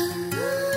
Oh